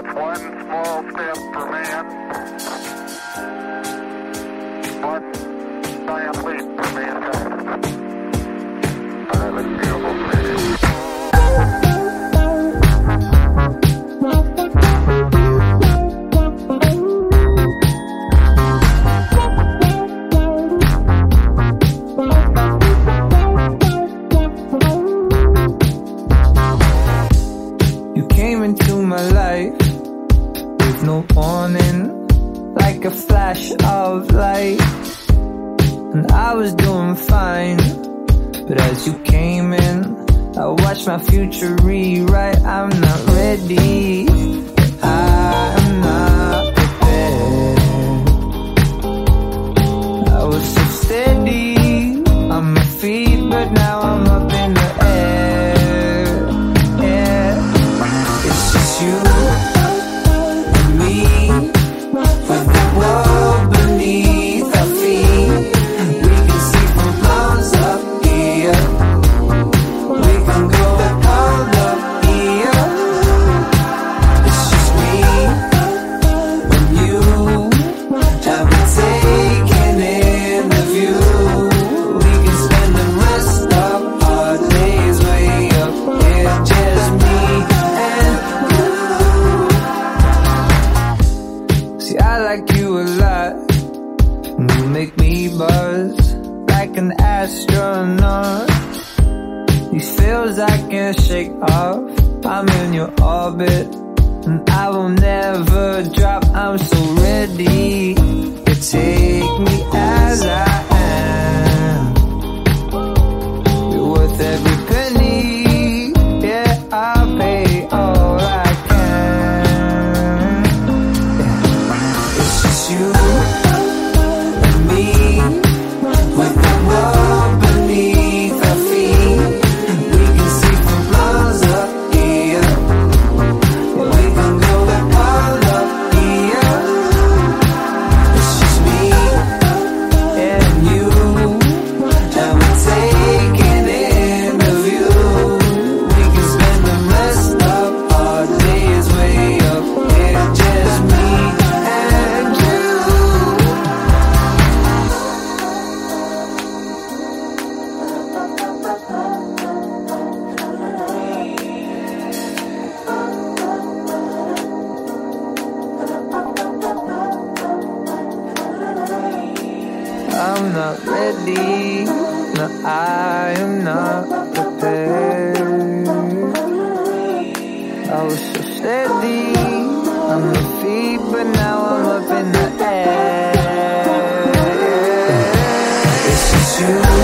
It's one small step for man, one giant leap for mankind. I have a beautiful planet. into my life with no warning, like a flash of light. And I was doing fine, but as you came in, I watched my future rewrite. I'm not ready. I'm make me buzz like an astronaut. These feels I can't shake off. I'm in your orbit and I will never drop. I'm so ready. to take me not ready. No, I am not prepared. I was so steady on my feet, but now I'm up in the air. It's just you.